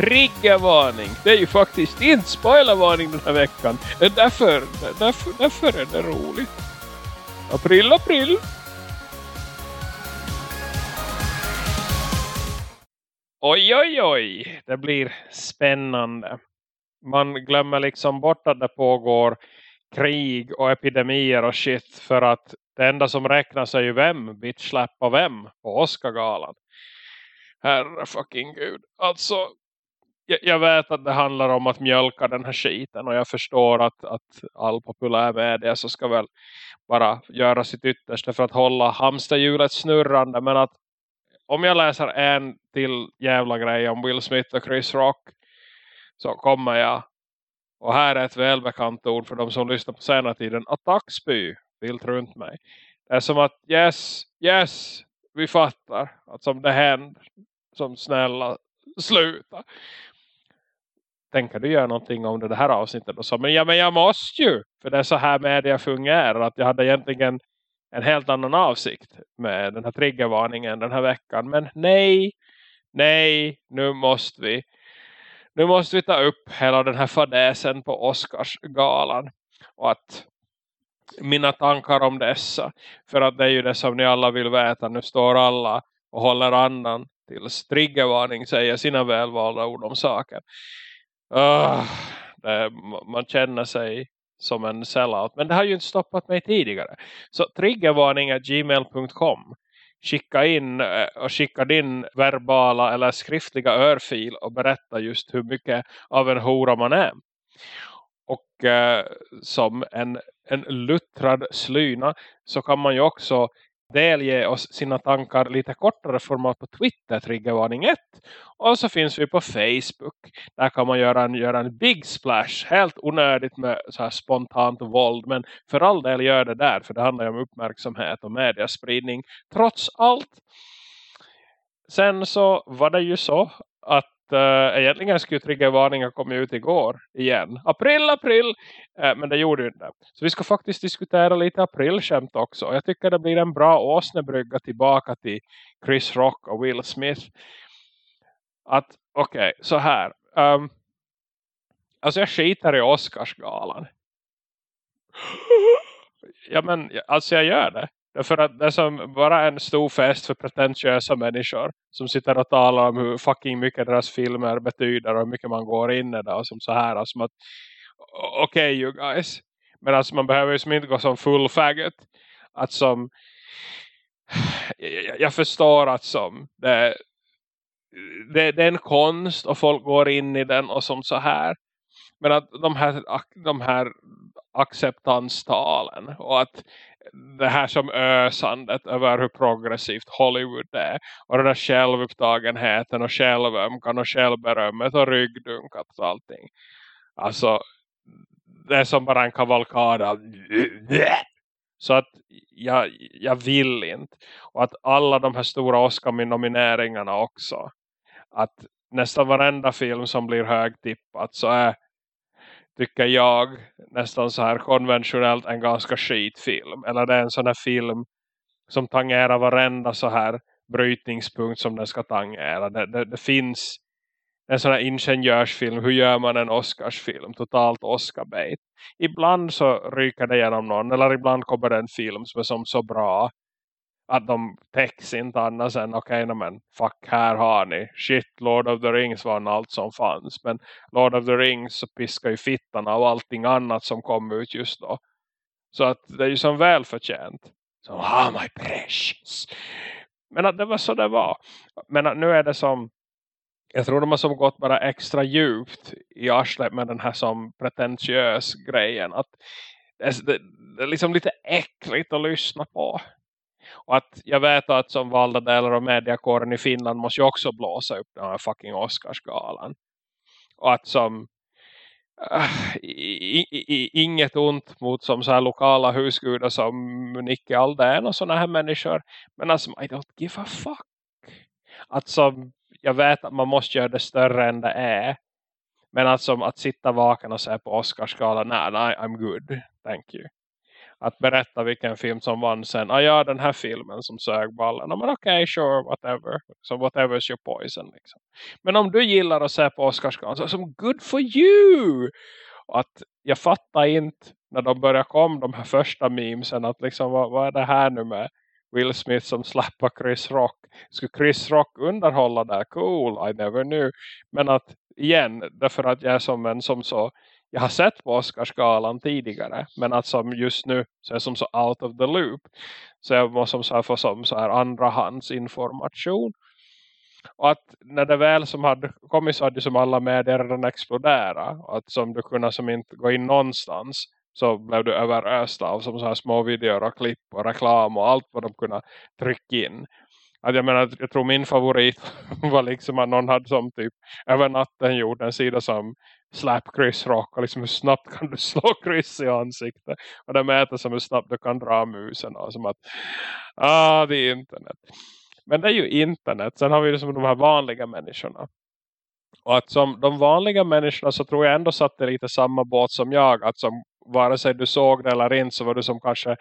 triggervarning. Det är ju faktiskt inte spoilervarning den här veckan. Därför, därför, därför är det roligt. April, april. Oj, oj, oj. Det blir spännande. Man glömmer liksom bort att det pågår krig och epidemier och shit. För att det enda som räknas är ju vem bitch bitchsläpper vem på Oscargalan. Herre fucking gud. Alltså, jag, vet att det handlar om att mjölka den här skiten. Och jag förstår att, att all populär media så ska väl bara göra sitt yttersta för att hålla hamsterhjulet snurrande. Men att om jag läser en till jävla grej om Will Smith och Chris Rock så kommer jag och här är ett välbekant ord för de som lyssnar på senare tiden attackspy vilt runt mig. Det är som att yes, yes, vi fattar att som det händer som snälla sluta. Tänker du göra någonting om det, här avsnittet? Och så, men, ja, men jag måste ju. För det är så här media fungerar. Att jag hade egentligen en helt annan avsikt med den här triggervarningen den här veckan. Men nej, nej, nu måste vi. Nu måste vi ta upp hela den här fadäsen på Oscarsgalan. Och att mina tankar om dessa. För att det är ju det som ni alla vill veta. Nu står alla och håller andan tills triggervarning säger sina välvalda ord om saken. Uh, det, man känner sig som en sellout. Men det har ju inte stoppat mig tidigare. Så triggervarning är gmail.com. Skicka in eh, och skicka din verbala eller skriftliga örfil och berätta just hur mycket av en hora man är. Och eh, som en, en luttrad slyna så kan man ju också delge oss sina tankar lite kortare format på Twitter, triggervarning 1. Och så finns vi på Facebook. Där kan man göra en, göra en big splash. Helt onödigt med så här spontant våld. Men för all del gör det där. För det handlar ju om uppmärksamhet och mediaspridning. Trots allt. Sen så var det ju så att uh, egentligen skulle triggervarningar komma ut igår igen. April, april! Uh, men det gjorde ju inte. Så vi ska faktiskt diskutera lite aprilskämt också. Jag tycker det blir en bra åsnebrygga tillbaka till Chris Rock och Will Smith. Att, okej, okay, så här. Um, alltså jag skiter i Oscarsgalan. ja men, alltså jag gör det. Därför att det är som bara en stor fest för pretentiösa människor som sitter och talar om hur fucking mycket deras filmer betyder och hur mycket man går in i det och som så här. Alltså att, okej okay, you guys. Men alltså man behöver ju inte gå som full faggot. Att som jag, jag förstår att som det, det, det är en konst och folk går in i den och som så här. Men att de här, de här acceptanstalen och att det här som ösandet över hur progressivt Hollywood är. Och den där självupptagenheten och självömkan och självberömmet och ryggdunkat och allting. Alltså, det är som bara en kavalkad av så att jag, jag vill inte. Och att alla de här stora Oscar-nomineringarna också. Att nästan varenda film som blir högtippat så är tycker jag nästan så här konventionellt en ganska skitfilm. Eller det är en sån här film som tangerar varenda så här brytningspunkt som den ska tangera. Det, det, det finns en sån här ingenjörsfilm. Hur gör man en Oscarsfilm? Totalt Oscar-bait. Ibland så ryker det genom någon. Eller ibland kommer det en film som är som så bra att de täcks inte annars än. Okej okay, men fuck här har ni. Shit Lord of the Rings var allt som fanns. Men Lord of the Rings så piskar ju fittan av allting annat som kom ut just då. Så att det är ju som välförtjänt. Så ah my precious. Men att det var så det var. Men att nu är det som jag tror de har som gått bara extra djupt i arslet med den här som pretentiös grejen. Att det, det, det är liksom lite äckligt att lyssna på och att jag vet att som valda delar av mediakåren i Finland måste ju också blåsa upp den här fucking Oscarsgalan. Och att som äh, i, i, inget ont mot som så här lokala husgudar som Nicke Aldén och sådana här människor. Men alltså, I don't give a fuck. Att som, jag vet att man måste göra det större än det är. Men alltså att sitta vaken och se på Oscarsgalan, nej, nej, I'm good, thank you att berätta vilken film som vann sen. Ah ja, den här filmen som sög ballen. Men okej, okay, sure, whatever. So whatever's your poison. Liksom. Men om du gillar att se på Oscarsgalan så som good for you! att jag fattar inte när de börjar komma de här första memesen att liksom vad, vad är det här nu med Will Smith som slappar Chris Rock. Skulle Chris Rock underhålla där? Cool, I never knew. Men att igen, därför att jag är som en som så jag har sett på Oscarsgalan tidigare. Men att som just nu så är jag som så out of the loop. Så jag måste som så här få som så här andrahands information. Och att när det väl som hade kommit så hade som alla medier redan exploderat. Att som du kunde som inte gå in någonstans så blev du överöst av som så här små videor och klipp och reklam och allt vad de kunde trycka in. Att jag menar, jag tror min favorit var liksom att någon hade som typ över natten gjort en sida som slap Chris Rock och liksom hur snabbt kan du slå Chris i ansiktet? Och det mäter som hur snabbt du kan dra musen och som att ah det är internet. Men det är ju internet. Sen har vi liksom de här vanliga människorna. Och att som de vanliga människorna så tror jag ändå satt det lite samma båt som jag. Att som vare sig du såg det eller inte så var du som kanske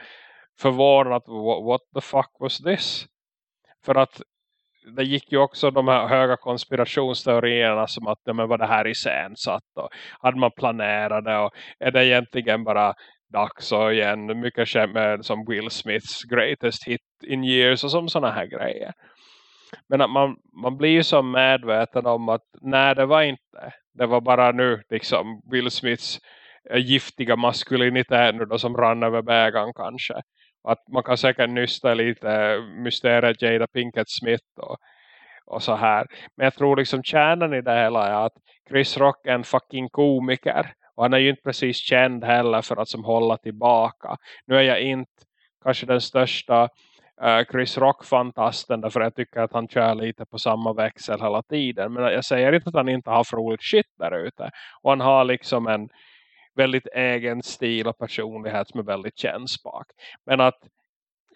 förvånad. What the fuck was this? För att det gick ju också de här höga konspirationsteorierna som att ja, men var det här iscensatt och hade man planerat det och är det egentligen bara dags och igen mycket känt med som Will Smiths greatest hit in years och som sådana här grejer. Men att man, man blir ju så medveten om att nej det var inte. Det var bara nu liksom Will Smiths eh, giftiga maskulinitet nu då som rann över bägaren kanske att man kan säkert nysta lite eh, mysteriet Jada Pinkett Smith och, och så här. Men jag tror liksom kärnan i det hela är att Chris Rock är en fucking komiker. Och han är ju inte precis känd heller för att som hålla tillbaka. Nu är jag inte kanske den största uh, Chris Rock-fantasten därför jag tycker att han kör lite på samma växel hela tiden. Men jag säger inte att han inte har för roligt shit där ute. Och han har liksom en väldigt egen stil och personlighet som är väldigt kännsprak. Men att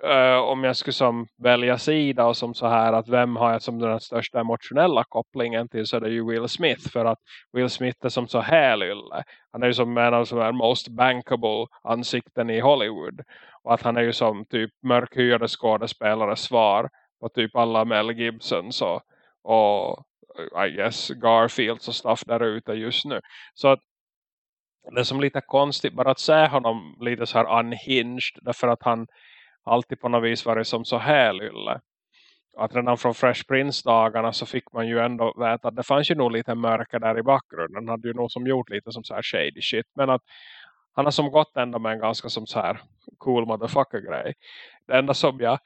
uh, om jag skulle som välja sida och som så här att vem har jag som den största emotionella kopplingen till så är det ju Will Smith för att Will Smith är som så hälylle. Han är ju som en av de most bankable ansikten i Hollywood och att han är ju som typ mörkhyade skådespelare svar på typ alla Mel Gibsons och, och I guess Garfields och stuff där ute just nu. Så att det är som lite konstigt bara att se honom lite så här unhinged därför att han alltid på något vis varit som så hälylle. Att redan från Fresh Prince-dagarna så fick man ju ändå veta att det fanns ju nog lite mörker där i bakgrunden. Han hade ju nog som gjort lite som så här shady shit. Men att han har som gått ändå med en ganska som så här cool motherfucker-grej. Det enda som jag...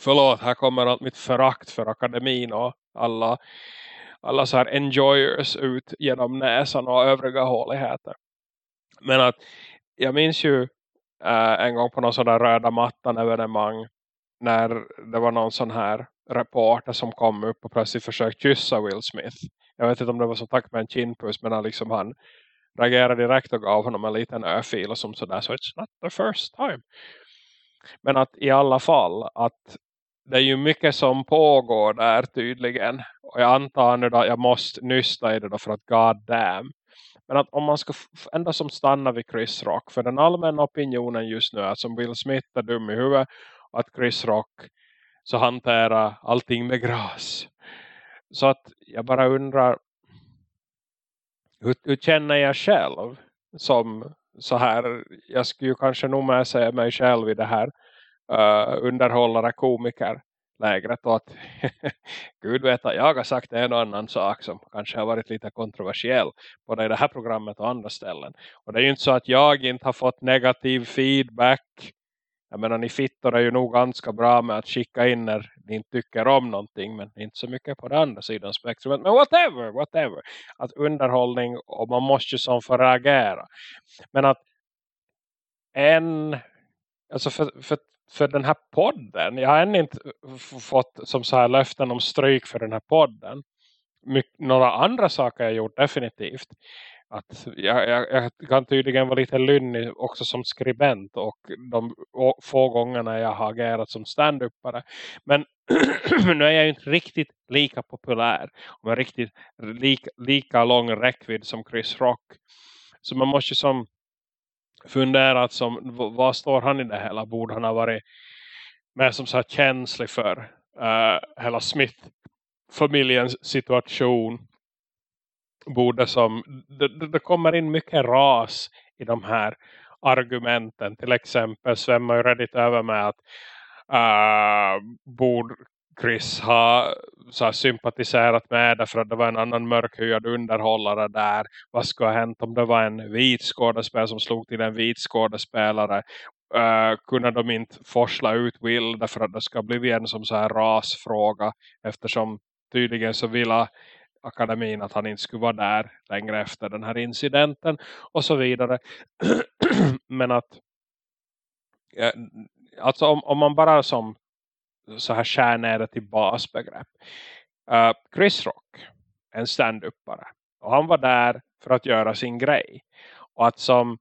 Förlåt, här kommer allt mitt förakt för akademin och alla alla så här enjoyers ut genom näsan och övriga håligheter. Men att jag minns ju äh, en gång på någon sån där röda mattan evenemang när det var någon sån här reporter som kom upp och plötsligt försökte kyssa Will Smith. Jag vet inte om det var som tack med en kinpuss men han, liksom, han reagerade direkt och gav honom en liten öfil. och som sådär så it's not the first time. Men att i alla fall att det är ju mycket som pågår där tydligen. Och jag antar nu att jag måste nysta i det då för att god damn. Men att om man ska ändå som stanna vid Chris Rock. För den allmänna opinionen just nu är som Will Smith är dum i huvudet. Och att Chris Rock så hanterar allting med gras. Så att jag bara undrar. Hur, hur känner jag själv? Som så här. Jag skulle ju kanske nog med säga mig själv i det här uh, underhållare komiker lägret och att Gud vet att jag har sagt en och annan sak som kanske har varit lite kontroversiell både i det här programmet och andra ställen. Och det är ju inte så att jag inte har fått negativ feedback. Jag menar ni fittor är ju nog ganska bra med att skicka in när ni inte tycker om någonting men inte så mycket på den andra sidan spektrumet. Men whatever, whatever. Att underhållning och man måste ju som få reagera. Men att en Alltså för, för för den här podden. Jag har ännu inte fått som så här löften om stryk för den här podden. My några andra saker jag gjort definitivt. Att jag, jag, jag kan tydligen vara lite lynnig också som skribent och de få gångerna jag har agerat som stand-upare. Men nu är jag inte riktigt lika populär och med riktigt lika, lika lång räckvidd som Chris Rock. Så man måste som funderat som vad står han i det hela? Borde han ha varit mer som så här känslig för uh, hela Smith-familjens situation? Borde som, det, det kommer in mycket ras i de här argumenten. Till exempel svämmar ju Reddit över med att uh, borde Chris har så här, sympatiserat med därför för att det var en annan mörkhyad underhållare där. Vad skulle ha hänt om det var en vit skådespelare som slog till en vit skådespelare? Uh, kunde de inte forsla ut Will därför att det ska bli en som så här rasfråga eftersom tydligen så ville akademin att han inte skulle vara där längre efter den här incidenten och så vidare. Men att eh, alltså om, om man bara som så här skär ner det till basbegrepp. Uh, Chris Rock, en stand-uppare. Och han var där för att göra sin grej. Och att som,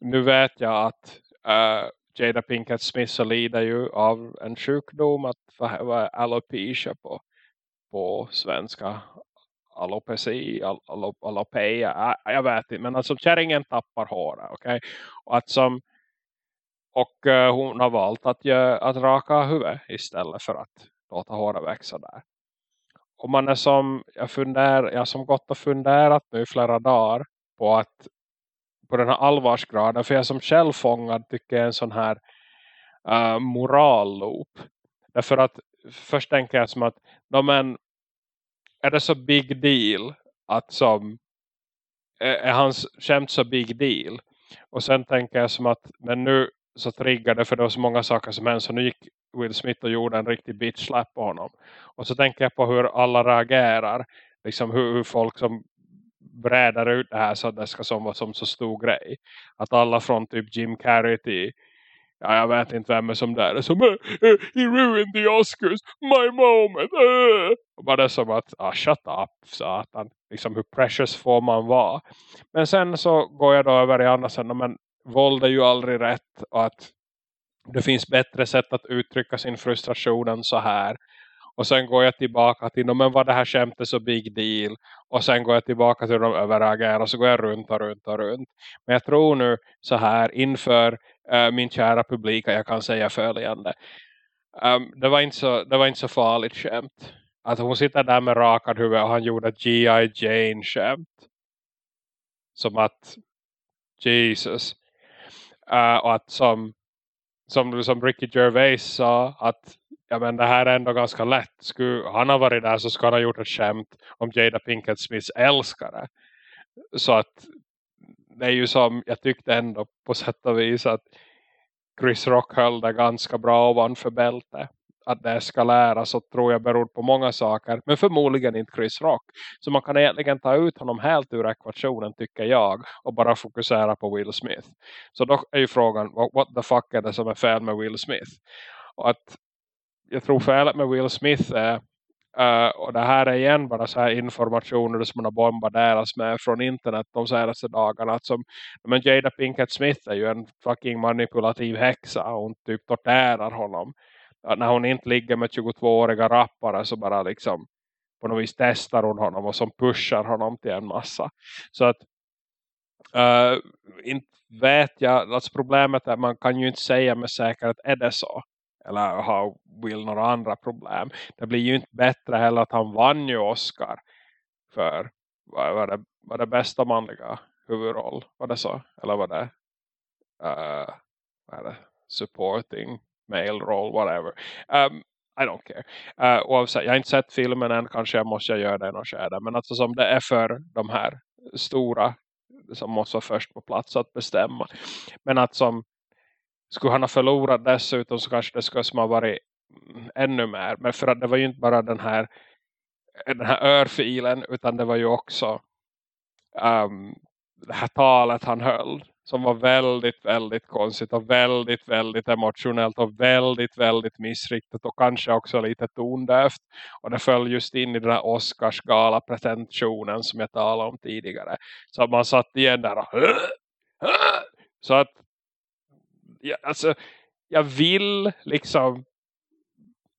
nu vet jag att uh, Jada Pinkett Smith så lider ju av en sjukdom. Att vad alopecia på, på svenska. Alopeci, al, al, alopeia. Jag vet inte. Men alltså kärringen tappar håret. Okay? Och att som och eh, hon har valt att, göra, att raka huvudet istället för att låta håret växa där. Och man är som, jag, funder, jag som gått och funderat nu i flera dagar på att på den här allvarsgraden. För jag som självfångad tycker jag är en sån här uh, moralloop. Därför att först tänker jag som att no, men, är det så big deal att som är hans skämt så big deal? Och sen tänker jag som att men nu så triggade för det var så många saker som hände så nu gick Will Smith och gjorde en riktig bitch slap på honom. Och så tänker jag på hur alla reagerar. Liksom hur, hur folk som brädar ut det här så att det ska som vara som så stor grej. Att alla från typ Jim Carrey till ja, jag vet inte vem är som där är som uh, he ruined the Oscars, my moment uh. och bara det som att, ah, shut up satan, liksom hur precious får man vara men sen så går jag då över i andra sidan, men våld är ju aldrig rätt och att det finns bättre sätt att uttrycka sin frustration än så här. Och sen går jag tillbaka till, men vad det här skämtet så big deal. Och sen går jag tillbaka till de överagerar och så går jag runt och runt och runt. Men jag tror nu så här inför äh, min kära publik att jag kan säga följande. Um, det, var inte så, det var inte så farligt skämt. Att hon sitter där med rakad huvud och han gjorde ett G.I. Jane skämt. Som att Jesus. Uh, och att som, som, som Ricky Gervais sa att ja, men det här är ändå ganska lätt. Skulle han ha varit där så skulle han ha gjort ett skämt om Jada Pinkett Smiths älskare. Så att det är ju som, jag tyckte ändå på sätt och vis att Chris Rock höll det ganska bra ovanför bältet att det ska lära så tror jag beror på många saker. Men förmodligen inte Chris Rock. Så man kan egentligen ta ut honom helt ur ekvationen tycker jag. Och bara fokusera på Will Smith. Så då är ju frågan, what the fuck är det som är fel med Will Smith? Och att jag tror felet med Will Smith är Uh, och det här är igen bara så här informationer som man har bombarderats med från internet de senaste dagarna. Att som, men Jada Pinkett Smith är ju en fucking manipulativ häxa. Och hon typ torterar honom när hon inte ligger med 22-åriga rappare så bara liksom på något vis testar hon honom och som pushar honom till en massa. Så att uh, inte vet jag, alltså problemet är att man kan ju inte säga med säkerhet är det så. Eller har Will några andra problem. Det blir ju inte bättre heller att han vann ju Oscar för vad var det, var det bästa manliga huvudroll? Var det så? Eller var det, eh, uh, var det? supporting male roll, whatever. Um, I don't care. Uh, oavsett, jag har inte sett filmen än, kanske jag måste göra det någon skärde. Men alltså som det är för de här stora som måste vara först på plats att bestämma. Men att som skulle han ha förlorat dessutom så kanske det skulle ha varit mm, ännu mer. Men för att det var ju inte bara den här den här örfilen utan det var ju också um, det här talet han höll som var väldigt, väldigt konstigt och väldigt, väldigt emotionellt och väldigt, väldigt missriktat och kanske också lite tondövt. Och det föll just in i den här Oscarsgala pretensionen som jag talade om tidigare. Så man satt igen där och så att ja, alltså, jag vill liksom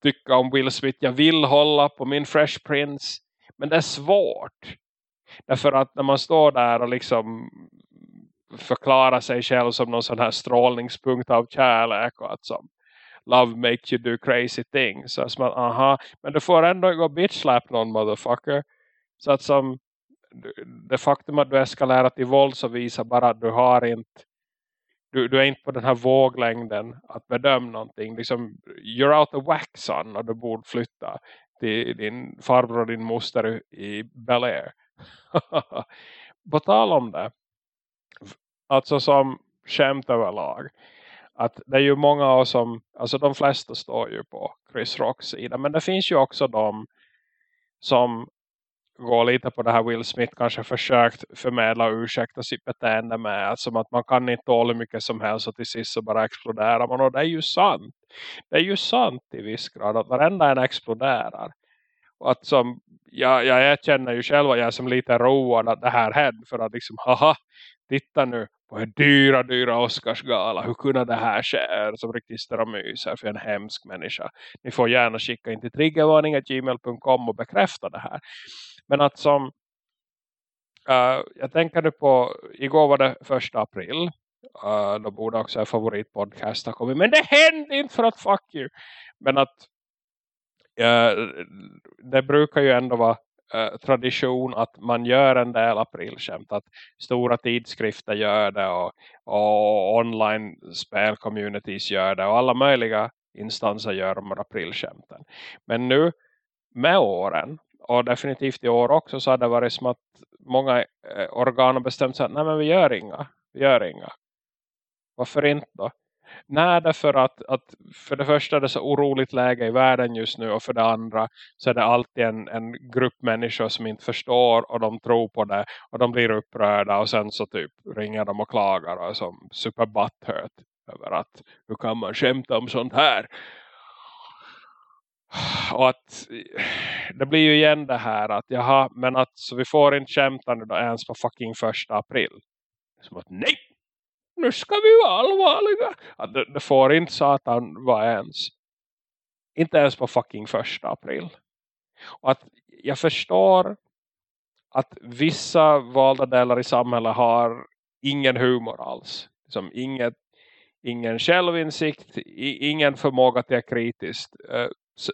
tycka om Will Smith. Jag vill hålla på min Fresh Prince. Men det är svårt. Därför att när man står där och liksom förklara sig själv som någon sån här strålningspunkt av kärlek och att som love makes you do crazy things. Så att man, aha, men du får ändå gå bitch slap någon motherfucker. Så att som det faktum att du eskalerar till våld så visar bara att du har inte du, du är inte på den här våglängden att bedöma någonting. Liksom, you're out of whack son och du borde flytta till din farbror och din moster i Bel Air. på tal om det. Alltså som skämt överlag. Att det är ju många av som, alltså de flesta står ju på Chris Rocks sida. Men det finns ju också de som går lite på det här Will Smith kanske försökt förmedla och ursäkta sitt beteende med. Alltså att man kan inte tåla mycket som helst och till sist så bara exploderar man. Och det är ju sant. Det är ju sant i viss grad att varenda en exploderar. Och att som, jag, jag känner ju själv att jag är som lite road att det här hände. För att liksom, haha, titta nu på en dyra, dyra Oscarsgala. Hur kunde det här ske? Som riktigt och myser för en hemsk människa. Ni får gärna skicka in till triggervarning.gmail.com och bekräfta det här. Men att som uh, jag tänker nu på igår var det första april. Uh, då borde också en favoritpodcast ha kommit. Men det hände inte för att fuck you. Men att uh, det brukar ju ändå vara Eh, tradition att man gör en del aprilskämt. Att stora tidskrifter gör det och, och online spelcommunities gör det. Och alla möjliga instanser gör de aprilskämten. Men nu med åren och definitivt i år också så har det varit som att många eh, organ har bestämt sig att nej men vi gör inga. Vi gör inga. Varför inte då? Nej, därför att, att för det första är det så oroligt läge i världen just nu och för det andra så är det alltid en, en grupp människor som inte förstår och de tror på det och de blir upprörda och sen så typ ringer de och klagar och är som super butthurt över att hur kan man skämta om sånt här och att det blir ju igen det här att jaha, men att så vi får inte skämta nu då ens på fucking första april. Som att nej, nu ska vi vara allvarliga. Att det, det får inte satan vara ens. Inte ens på fucking första april. Och att jag förstår att vissa valda delar i samhället har ingen humor alls. Som inget, ingen självinsikt, ingen förmåga till kritiskt uh, eh,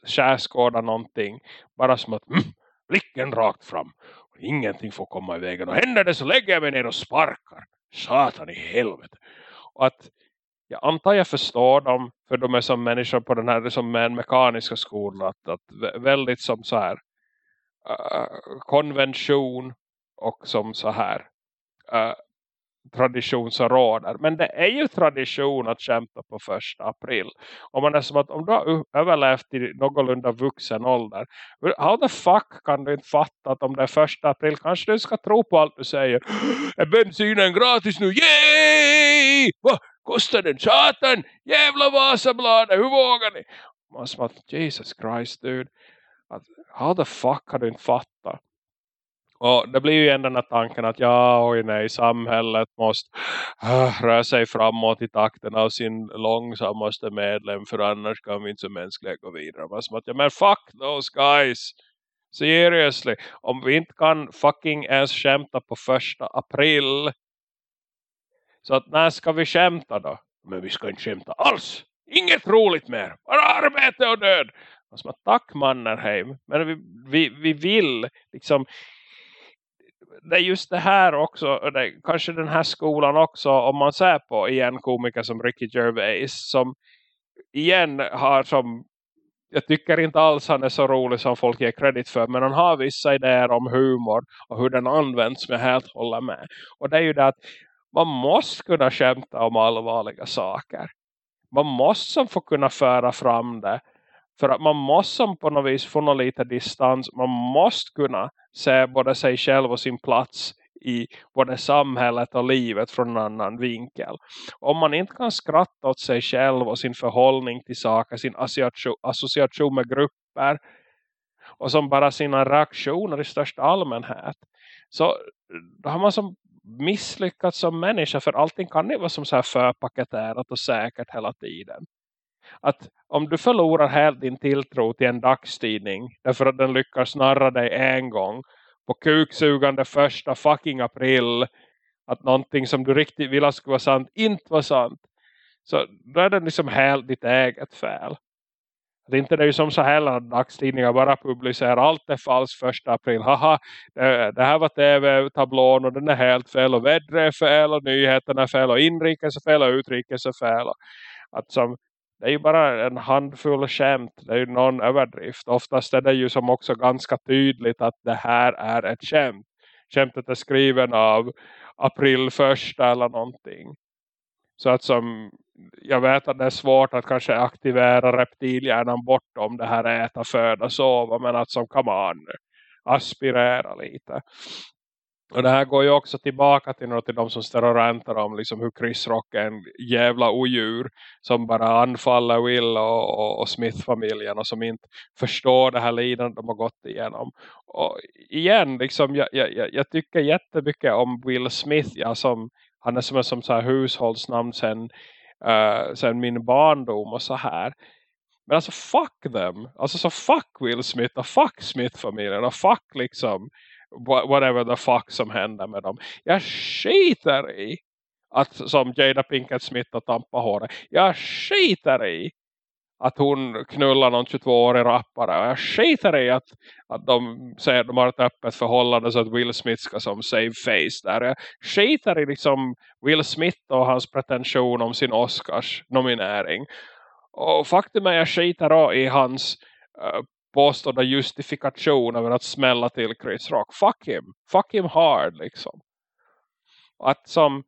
skärskåda någonting. Bara som att mm, blicken rakt fram. Och ingenting får komma i vägen. Och händer det så lägger jag mig ner och sparkar. Satan i helvete. Och att jag antar jag förstår dem. För de är som människor på den här som med mekaniska skolan. Att, att väldigt som så här. Uh, konvention. Och som så här. Uh, tradition som råder. Men det är ju tradition att kämpa på första april. Om man är som att om du har överlevt i någorlunda vuxen ålder. How the fuck kan du inte fatta att om det är första april kanske du ska tro på allt du säger. Är bensinen gratis nu? Yay! Vad kostar den? Satan! Jävla Vasabladet! Hur vågar ni? Man som att Jesus Christ dude. How the fuck kan du inte fatta? Och det blir ju ändå den här tanken att ja, oj nej, samhället måste uh, röra sig framåt i takten av sin långsammaste medlem för annars kan vi inte som mänskliga gå vidare. Man som att, ja men fuck those guys! Seriously, om vi inte kan fucking ens skämta på första april så att när ska vi skämta då? Men vi ska inte skämta alls! Inget roligt mer! Bara arbete och död! Som att, tack Mannerheim, men vi, vi, vi vill liksom det är just det här också, det, kanske den här skolan också, om man ser på igen komiker som Ricky Gervais, som igen har som, jag tycker inte alls han är så rolig som folk ger kredit för, men han har vissa idéer om humor och hur den används som jag helt håller med. Och det är ju det att man måste kunna skämta om allvarliga saker. Man måste som få kunna föra fram det för att man måste på något vis få någon lite distans. Man måste kunna se både sig själv och sin plats i både samhället och livet från en annan vinkel. Om man inte kan skratta åt sig själv och sin förhållning till saker, sin association med grupper och som bara sina reaktioner i största allmänhet så då har man som misslyckats som människa för allting kan ju vara som så här förpaketerat och säkert hela tiden att om du förlorar helt din tilltro till en dagstidning därför att den lyckas narra dig en gång på kuksugande första fucking april att någonting som du riktigt vill skulle vara sant inte var sant. Så då är det liksom helt ditt eget fel. Det är inte det är ju som så heller att dagstidningar bara publicerar allt är falskt första april. Haha, det, det här var tv-tablån och den är helt fel och vädret är fel och nyheterna är fel och inrikes är fel och utrikes är fel. Att som, det är ju bara en handfull skämt. Det är ju någon överdrift. Oftast är det ju som också ganska tydligt att det här är ett skämt. Skämtet är skriven av april första eller någonting. Så att som jag vet att det är svårt att kanske aktivera reptilhjärnan bortom det här äta, föda, sova. Men att som come on, aspirera lite. Och det här går ju också tillbaka till, till de som står och räntar om liksom hur Chris Rock är en jävla odjur som bara anfaller Will och, och, och Smith-familjen och som inte förstår det här lidandet de har gått igenom. Och igen, liksom, jag, jag, jag tycker jättemycket om Will Smith ja, som, han är som en som så här hushållsnamn sen, uh, sen min barndom och så här. Men alltså fuck them. Alltså så fuck Will Smith och fuck Smith-familjen och fuck liksom whatever the fuck som händer med dem. Jag skiter i att som Jada Pinkett Smith och tampa håret. Jag skiter i att hon knullar någon 22-årig rappare. Och jag skiter i att, att de säger att de har ett öppet förhållande så att Will Smith ska som save face där. Jag skiter i liksom Will Smith och hans pretension om sin Oscars nominering. Och faktum är att jag skiter i hans eh, påstådda justifikation över att smälla till Chris Rock. Fuck him. Fuck him hard liksom. Att som,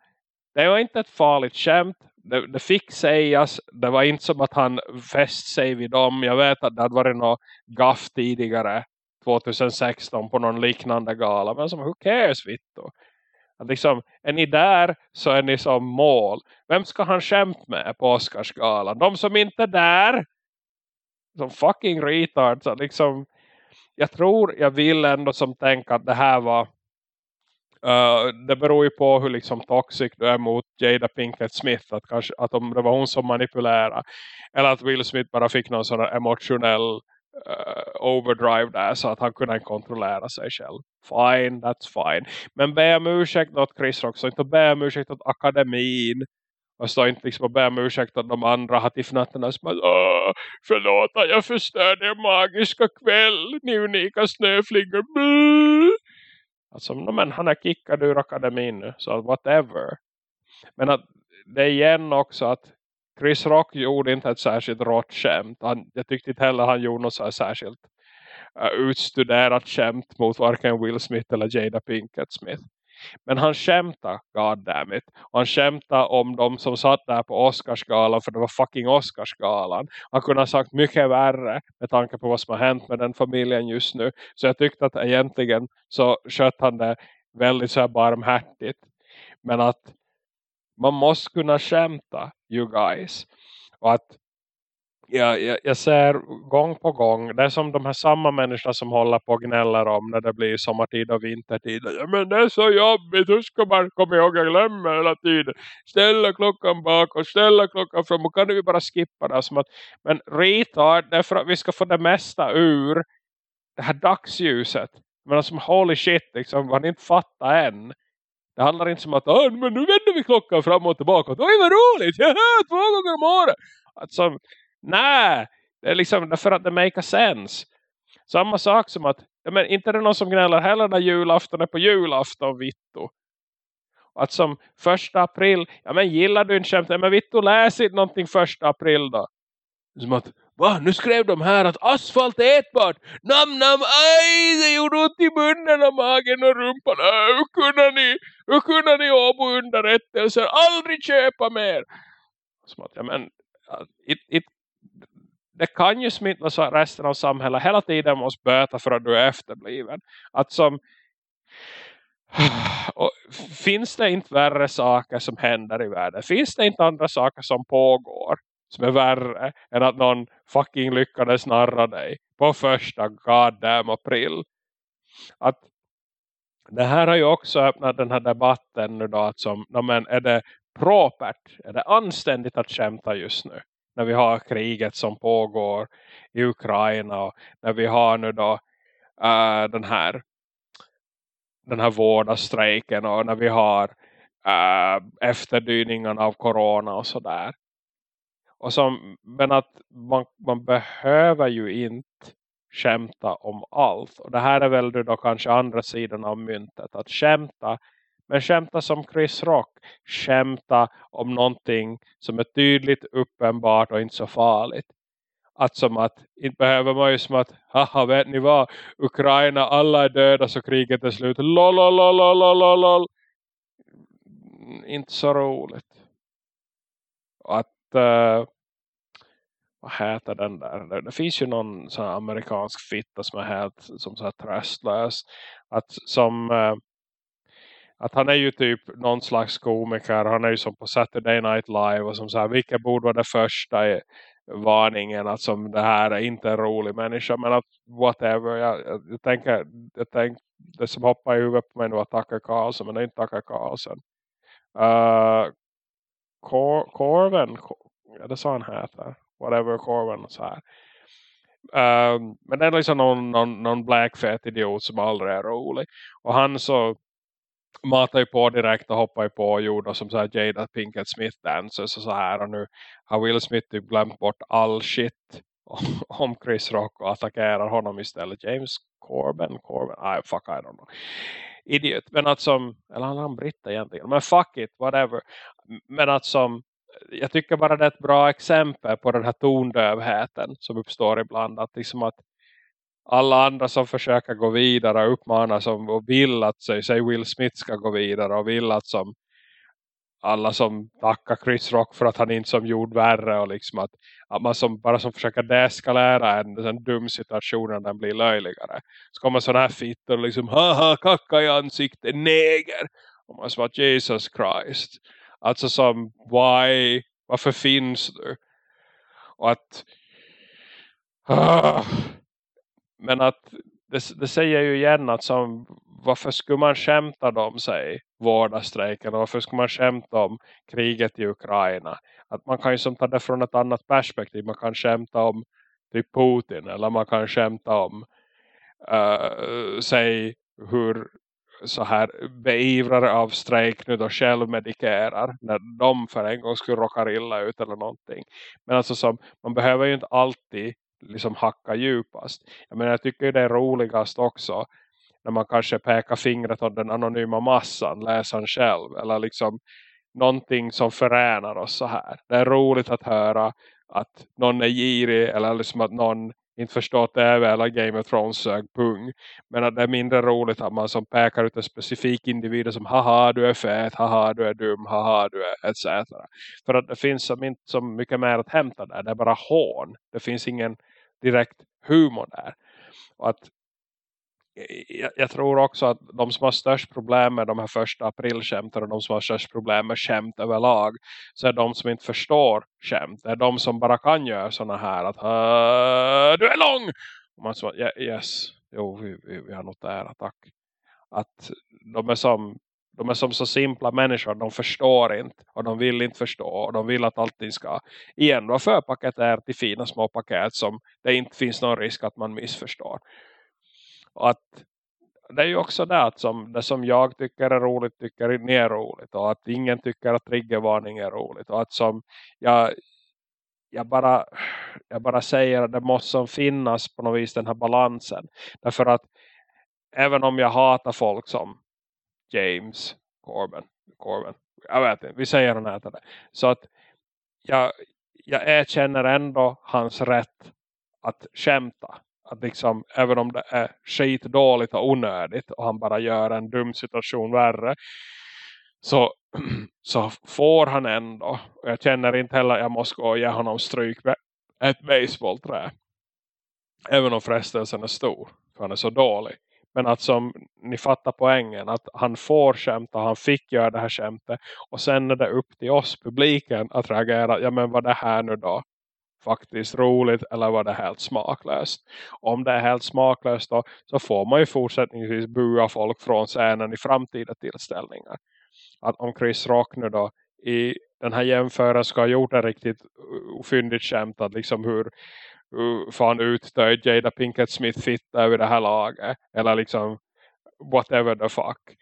det var inte ett farligt skämt. Det, det fick sägas. Det var inte som att han fäst sig vid dem. Jag vet att det hade varit något gaff tidigare 2016 på någon liknande gala. Men som, who cares Vitto? Att liksom, är ni där så är ni som mål. Vem ska han skämt med på Oscarsgalan? De som inte är där som fucking retard så liksom jag tror jag vill ändå som tänka att det här var uh, det beror ju på hur liksom toxic du är mot Jada Pinkett Smith att, kanske, att om det var hon som manipulerade eller att Will Smith bara fick någon sån emotionell uh, overdrive där så att han kunde kontrollera sig själv. Fine, that's fine. Men be om ursäkt åt Chris Rock så inte be om ursäkt åt akademin och står inte liksom och ber om ursäkt att de andra har tiffnatterna som bara Åh, förlåt att jag förstörde er magiska kväll, ni unika snöflingor. Alltså, men han är kickad ur akademin nu, så whatever. Men att det är igen också att Chris Rock gjorde inte ett särskilt rått skämt. Han, jag tyckte inte heller han gjorde något så särskilt uh, utstuderat skämt mot varken Will Smith eller Jada Pinkett Smith. Men han skämtade goddammit. Han skämtade om de som satt där på Oscarsgalan för det var fucking Oscarsgalan. Han kunde ha sagt mycket värre med tanke på vad som har hänt med den familjen just nu. Så jag tyckte att egentligen så sköt han det väldigt så här barmhärtigt. Men att man måste kunna skämta, you guys. Och att jag, jag, jag, ser gång på gång, det är som de här samma människorna som håller på och gnäller om när det blir sommartid och vintertid. Ja, men det är så jobbigt, hur ska man komma ihåg, jag glömmer hela tiden. Ställa klockan bak och ställa klockan fram och kan vi bara skippa det. Som att, men retard, det är för att vi ska få det mesta ur det här dagsljuset. Men som holy shit, liksom, har ni inte fattat än? Det handlar inte som att, men nu vänder vi klockan fram och tillbaka. Oj vad roligt, två gånger om året. Alltså, Nej, det är liksom därför att det make sense. Samma sak som att, ja, men inte är det någon som gnäller heller när julafton är på julafton, Vitto. Att som första april, ja men gillar du inte skämt? Men Vitto, läs inte någonting första april då. Som att, va? Nu skrev de här att asfalt är ätbart. Nam nam, aj, det gjorde ont i munnen och magen och rumpan. Äh, hur kunde ni, hur kunde ni åbo underrättelser? Aldrig köpa mer. Som att, ja men, it, it det kan ju smitta så att resten av samhället hela tiden måste böta för att du är efterbliven. Att som och finns det inte värre saker som händer i världen? Finns det inte andra saker som pågår som är värre än att någon fucking lyckades narra dig på första goddamn april? Att det här har ju också öppnat den här debatten nu då att som, men är det propert, är det anständigt att skämta just nu? När vi har kriget som pågår i Ukraina och när vi har nu då uh, den här den här vårdastrejken och när vi har uh, efterdyningarna av corona och sådär. Och som, men att man, man behöver ju inte skämta om allt. Och det här är väl då kanske andra sidan av myntet. Att skämta, men skämta som Chris Rock. Skämta om någonting som är tydligt, uppenbart och inte så farligt. Att som att, inte behöver man ju som att, haha vet ni vad, Ukraina, alla är döda så kriget är slut. Lololololololol. Inte så roligt. Att, uh, vad heter den där? Det finns ju någon sån amerikansk fitta som är helt som så här tröstlös. Att som uh, att han är ju typ någon slags komiker. Han är ju som på Saturday Night Live och som så här, vilket borde vara det första varningen att som det här är inte en rolig människa. Men att whatever jag, jag, jag tänker jag tänk, det som hoppar i huvudet på mig nu var Tucker Carlson men det är inte Tucker Carlson. Uh, Cor Corven ja, det sa han heter whatever Corven så här. Um, men det är liksom någon, någon, någon blackfet idiot som aldrig är rolig. Och han så matar ju på direkt och hoppar på och gjorde som så här Jada Pinkett Smith dances och så här och nu har Will Smith typ glömt bort all shit om Chris Rock och attackerar honom istället James Corbin? Corbin, I, fuck I don't know. Idiot, men att som eller han är britt egentligen, men fuck it, whatever. Men att som jag tycker bara det är ett bra exempel på den här tondövheten som uppstår ibland att liksom att alla andra som försöker gå vidare och uppmanar som och vill att säg, säg Will Smith ska gå vidare och vill att som alla som tackar Chris Rock för att han inte som gjorde värre och liksom att, att man som bara som försöker deeskalera en, en dum situation när den blir löjligare. Så kommer sådana här fitter och liksom haha kacka i ansiktet, neger! Och man säger Jesus Christ. Alltså som why, varför finns du? Och att ah, men att det, det säger ju igen att som, varför skulle man skämta om sig vårdastrejken och varför skulle man skämta om kriget i Ukraina? Att man kan ju som ta det från ett annat perspektiv. Man kan skämta om typ Putin eller man kan skämta om uh, säg hur så här beivrare av strejk nu då självmedikerar när de för en gång skulle råka illa ut eller någonting. Men alltså som, man behöver ju inte alltid liksom hacka djupast. Jag menar jag tycker det är roligast också när man kanske pekar fingret åt den anonyma massan, läsaren själv eller liksom någonting som förenar oss så här. Det är roligt att höra att någon är girig eller liksom att någon inte förstår TV eller Game of Thrones sög pung. Men att det är mindre roligt att man som pekar ut en specifik individ som haha du är fet, haha du är dum, haha du är etc. För att det finns som inte så mycket mer att hämta där. Det är bara hån. Det finns ingen direkt humor där. Och att eh, jag, jag, tror också att de som har störst problem med de här första aprilskämten och de som har störst problem med skämt överlag så är de som inte förstår skämt. Det är de som bara kan göra sådana här att du är lång! Och man så, yes, jo vi, vi, vi har noterat, tack. Att de är som de är som så simpla människor. De förstår inte. Och de vill inte förstå. Och de vill att allting ska igen vara förpaketerat i fina små paket. Som det inte finns någon risk att man missförstår. Och att det är ju också det att som, det som jag tycker är roligt tycker ni är roligt. Och att ingen tycker att triggervarning är roligt. Och att som jag, jag, bara, jag bara säger att det måste finnas på något vis den här balansen. Därför att även om jag hatar folk som James Corbin. Corbin. Jag vet inte, vi säger han heter det. Så att jag, jag erkänner ändå hans rätt att skämta. Att liksom, även om det är skitdåligt och onödigt och han bara gör en dum situation värre. Så, så får han ändå. Och jag känner inte heller att jag måste gå och ge honom stryk med ett baseballträ. Även om frestelsen är stor. För han är så dålig. Men att som ni fattar poängen att han får skämta, han fick göra det här skämtet och sen är det upp till oss publiken att reagera, ja men vad det här nu då? Faktiskt roligt eller var det helt smaklöst? Om det är helt smaklöst då så får man ju fortsättningsvis bua folk från scenen i framtida tillställningar. Att om Chris Rock nu då i den här jämförelsen ska ha gjort en riktigt ofyndigt skämt att liksom hur fan utstöjd Jada Pinkett Smith fitta över det här laget. Eller liksom whatever the fuck.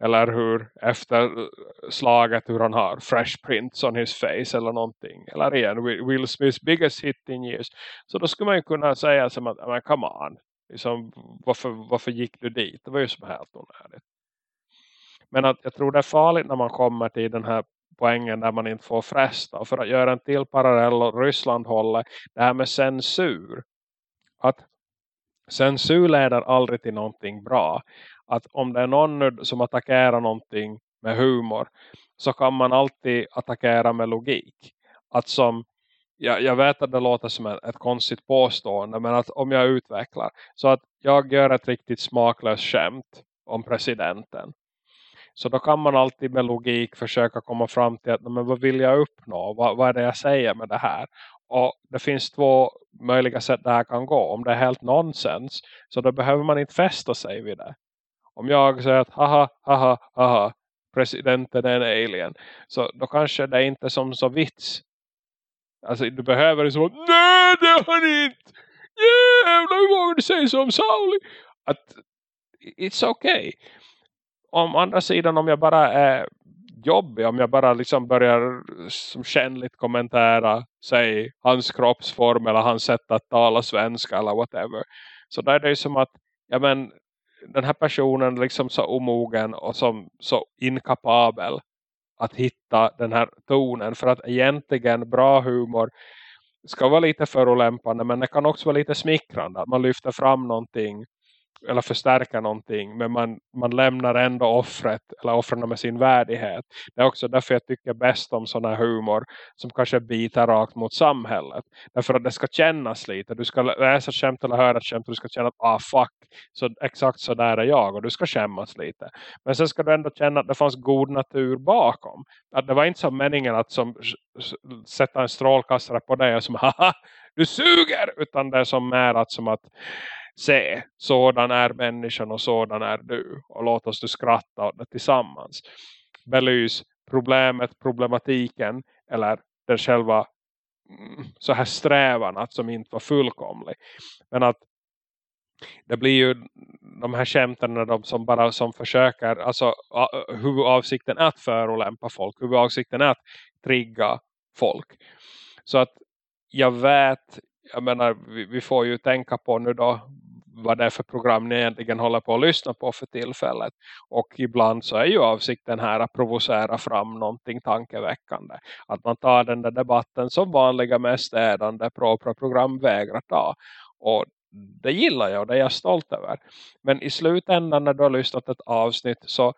Eller hur efter slaget hur han har fresh prints on his face eller någonting. Eller igen, Will Smiths biggest hit in years. Så då skulle man ju kunna säga som att, men come on. Liksom, varför, varför gick du dit? Det var ju som helt onödigt. Men att jag tror det är farligt när man kommer till den här poängen där man inte får fresta. Och för att göra en till parallell och Ryssland håller det här med censur. Att censur leder aldrig till någonting bra. Att om det är någon som attackerar någonting med humor så kan man alltid attackera med logik. Att som, jag, jag vet att det låter som ett, ett konstigt påstående men att om jag utvecklar så att jag gör ett riktigt smaklöst skämt om presidenten så då kan man alltid med logik försöka komma fram till att men vad vill jag uppnå? Vad, vad är det jag säger med det här? Och det finns två möjliga sätt det här kan gå. Om det är helt nonsens så då behöver man inte fästa sig vid det. Om jag säger att haha, haha, haha, presidenten är en alien. Så då kanske det är inte som så vits. Alltså du behöver det så nej det har han inte. Jävlar hur vågar du säga så om Sauli? Att it's okay om andra sidan om jag bara är jobbig, om jag bara liksom börjar som kännligt kommentera säg hans kroppsform eller hans sätt att tala svenska eller whatever. Så då är det ju som att ja men den här personen liksom så omogen och som så inkapabel att hitta den här tonen för att egentligen bra humor ska vara lite förolämpande men det kan också vara lite smickrande att man lyfter fram någonting eller förstärka någonting men man, man lämnar ändå offret eller offren med sin värdighet. Det är också därför jag tycker bäst om sådana humor som kanske biter rakt mot samhället. Därför att det ska kännas lite. Du ska läsa skämt eller höra ett skämt och du ska känna att ah fuck, så exakt så där är jag och du ska skämmas lite. Men sen ska du ändå känna att det fanns god natur bakom. Att det var inte så meningen att som, sätta en strålkastare på dig och som haha, du suger! Utan det är som mer att som att se, sådan är människan och sådan är du. Och låt oss du skratta åt det tillsammans. Belys problemet, problematiken eller den själva mm, så här strävan att som inte var fullkomlig. Men att det blir ju de här skämten de som bara som försöker, alltså huvudavsikten är att förolämpa folk, huvudavsikten är att trigga folk. Så att jag vet, jag menar vi, vi får ju tänka på nu då vad det är för program ni egentligen håller på att lyssna på för tillfället. Och ibland så är ju avsikten här att provocera fram någonting tankeväckande. Att man tar den där debatten som vanliga med städande propra program vägrar ta. Och det gillar jag och det är jag stolt över. Men i slutändan när du har lyssnat ett avsnitt så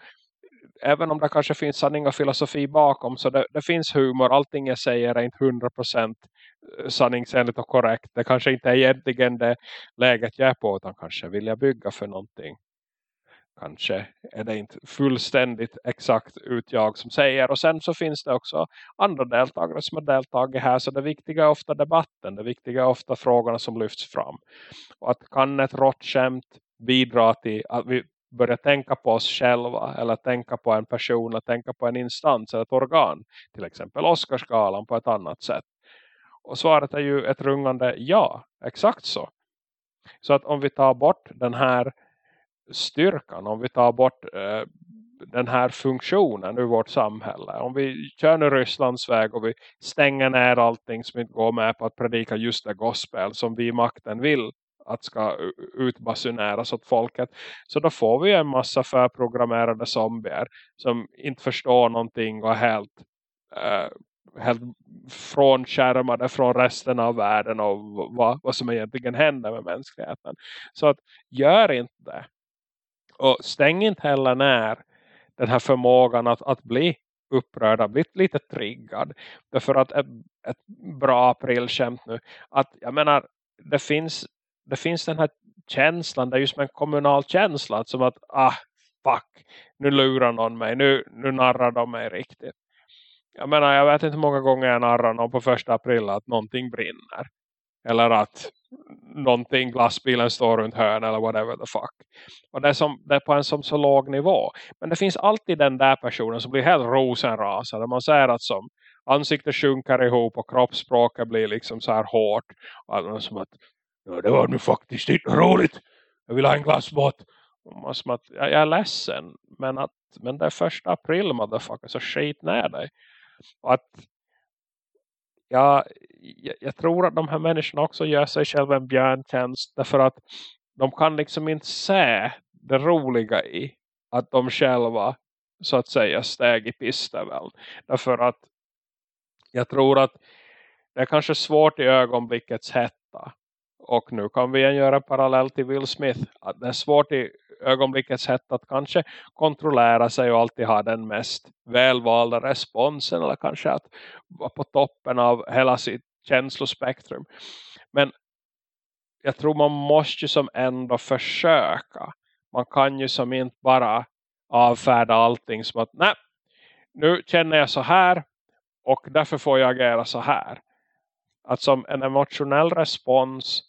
även om det kanske finns sanning och filosofi bakom så det, det finns humor. Allting jag säger är inte 100% sanningsenligt och korrekt. Det kanske inte är egentligen det läget jag är på utan kanske vill jag bygga för någonting. Kanske är det inte fullständigt exakt ut jag som säger. Och sen så finns det också andra deltagare som har deltagit här. Så det viktiga är ofta debatten. Det viktiga är ofta frågorna som lyfts fram. Och att kan ett rått skämt bidra till att vi börja tänka på oss själva eller tänka på en person eller tänka på en instans eller ett organ. Till exempel Oscarsgalan på ett annat sätt. Och svaret är ju ett rungande ja, exakt så. Så att om vi tar bort den här styrkan, om vi tar bort eh, den här funktionen ur vårt samhälle. Om vi kör nu Rysslands väg och vi stänger ner allting som inte går med på att predika just det gospel som vi i makten vill att ska utbasuneras åt folket. Så då får vi en massa förprogrammerade zombier som inte förstår någonting och är helt, eh, helt frånskärmade från resten av världen och vad, vad som egentligen händer med mänskligheten. Så att gör inte det. Och stäng inte heller när den här förmågan att, att bli upprörd, bli lite triggad. Därför att ett, ett bra aprilskämt nu, att jag menar, det finns det finns den här känslan, det är ju som en kommunal känsla som att, ah fuck, nu lurar någon mig, nu, nu narrar de mig riktigt. Jag menar, jag vet inte hur många gånger jag narrar någon på första april att någonting brinner. Eller att någonting, glassbilen står runt hörn eller whatever the fuck. Och det är, som, det är på en som så låg nivå. Men det finns alltid den där personen som blir helt rosenrasad. Man säger att som ansiktet sjunker ihop och kroppsspråket blir liksom så här hårt. Och som att Ja, det var nu faktiskt inte roligt. Jag vill ha en glassbåt. Som att, jag, jag är ledsen. Men, att, men det är första april motherfucker. Så skit ner dig. Att ja, jag, jag, tror att de här människorna också gör sig själva en björntjänst. Därför att de kan liksom inte se det roliga i att de själva så att säga steg i pisten väl. Därför att jag tror att det är kanske svårt i ögonblickets hetta. Och nu kan vi göra parallell till Will Smith. Att det är svårt i ögonblickets sätt att kanske kontrollera sig och alltid ha den mest välvalda responsen. Eller kanske att vara på toppen av hela sitt känslospektrum. Men jag tror man måste ju som ändå försöka. Man kan ju som inte bara avfärda allting som att nej, nu känner jag så här och därför får jag agera så här. Att som en emotionell respons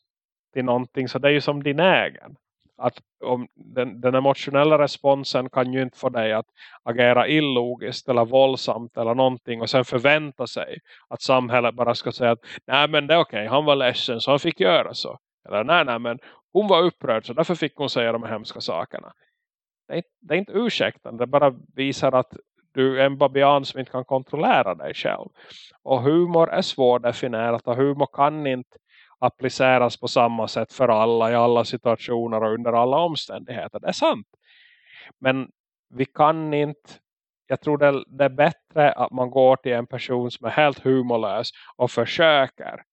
till någonting så det är ju som din egen. Att om den, den emotionella responsen kan ju inte få dig att agera illogiskt eller våldsamt eller någonting och sen förvänta sig att samhället bara ska säga att nej men det är okej, okay, han var ledsen så han fick göra så. Eller nej nej men hon var upprörd så därför fick hon säga de hemska sakerna. Det är, det är inte ursäktande, det bara visar att du är en babian som inte kan kontrollera dig själv. Och humor är svårdefinierat och humor kan inte appliceras på samma sätt för alla i alla situationer och under alla omständigheter. Det är sant. Men vi kan inte, jag tror det, det är bättre att man går till en person som är helt humorlös och försöker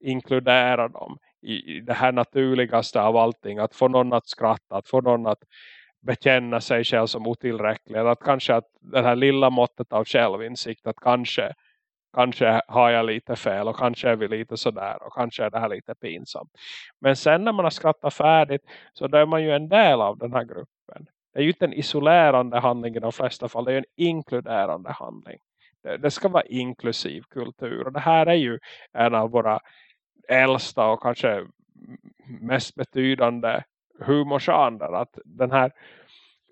inkludera dem i det här naturligaste av allting. Att få någon att skratta, att få någon att bekänna sig själv som otillräcklig. Att kanske att det här lilla måttet av självinsikt att kanske kanske har jag lite fel och kanske är vi lite sådär och kanske är det här lite pinsamt. Men sen när man har skrattat färdigt så då är man ju en del av den här gruppen. Det är ju inte en isolerande handling i de flesta fall, det är en inkluderande handling. Det, det ska vara inklusiv kultur och det här är ju en av våra äldsta och kanske mest betydande humorsander Att den här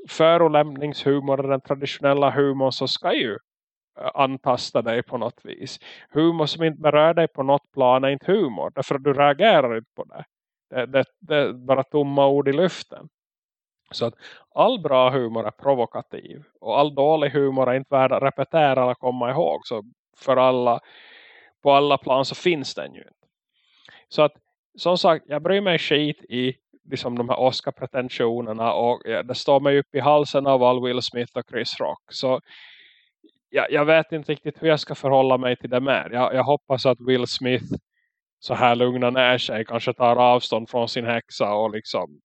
förolämningshumor, den traditionella humorn så ska ju anpassa dig på något vis. Humor som inte berör dig på något plan är inte humor. Därför att du reagerar inte på det. Det, det, det är bara tomma ord i luften. Så att all bra humor är provokativ. Och all dålig humor är inte värd att repetera eller komma ihåg. Så för alla, på alla plan så finns den ju inte. Så att som sagt, jag bryr mig skit i liksom de här Oscar-pretensionerna. Och det står mig upp i halsen av all Will Smith och Chris Rock. Så jag, jag, vet inte riktigt hur jag ska förhålla mig till det mer. Jag, jag hoppas att Will Smith så här lugnar ner sig. Kanske tar avstånd från sin häxa och liksom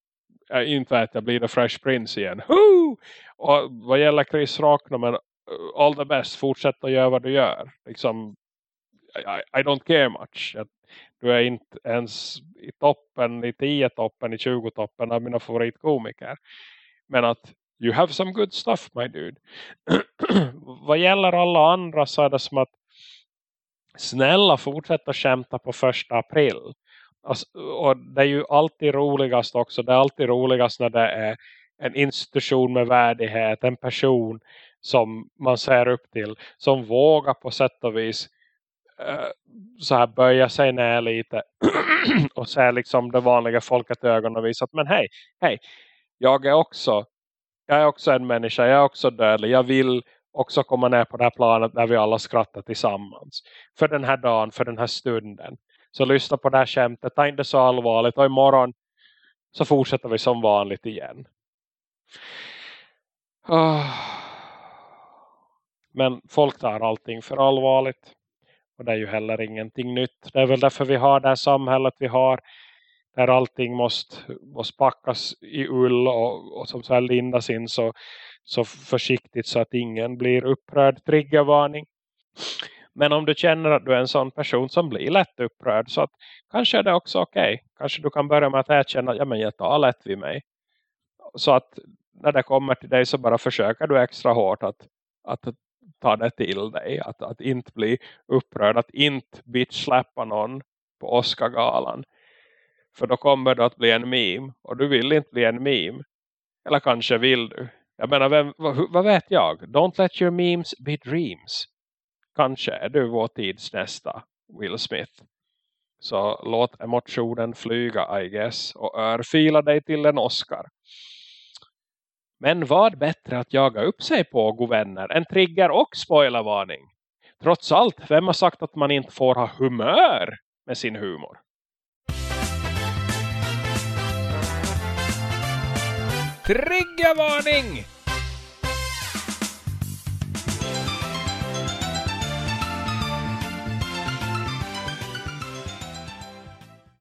jag inte vet, jag blir det Fresh Prince igen. Woo! Och vad gäller Chris Rock, men uh, all the best, fortsätt att göra vad du gör. Liksom, I, I don't care much. Du är inte ens i toppen, i 10-toppen, i 20-toppen av mina favoritkomiker. Men att You have some good stuff my dude. Vad gäller alla andra så är det som att snälla fortsätta skämta på första april. Alltså, och det är ju alltid roligast också. Det är alltid roligast när det är en institution med värdighet. En person som man ser upp till. Som vågar på sätt och vis eh, så här böja sig ner lite. och se liksom det vanliga folket i ögonen och visa att men hej, hej. Jag är också jag är också en människa, jag är också dödlig. Jag vill också komma ner på det här planet där vi alla skrattar tillsammans. För den här dagen, för den här stunden. Så lyssna på det här skämtet, ta inte så allvarligt. Och imorgon så fortsätter vi som vanligt igen. Ah. Men folk tar allting för allvarligt. Och det är ju heller ingenting nytt. Det är väl därför vi har det här samhället vi har där allting måste, måste packas i ull och, och som så här lindas in så, så försiktigt så att ingen blir upprörd. Triggervarning. Men om du känner att du är en sån person som blir lätt upprörd så att kanske är det också okej. Okay. Kanske du kan börja med att erkänna att ja, men jag tar lätt vid mig. Så att när det kommer till dig så bara försöker du extra hårt att, att ta det till dig. Att, att inte bli upprörd. Att inte bitchsläppa någon på Oscar-galan. För då kommer du att bli en meme. Och du vill inte bli en meme. Eller kanske vill du. Jag menar, vem, vad, vad, vet jag? Don't let your memes be dreams. Kanske är du vår tids nästa Will Smith. Så låt emotionen flyga, I guess. Och örfila dig till en Oscar. Men vad bättre att jaga upp sig på, god vänner, än trigger och spoilervarning? Trots allt, vem har sagt att man inte får ha humör med sin humor? Triggervarning!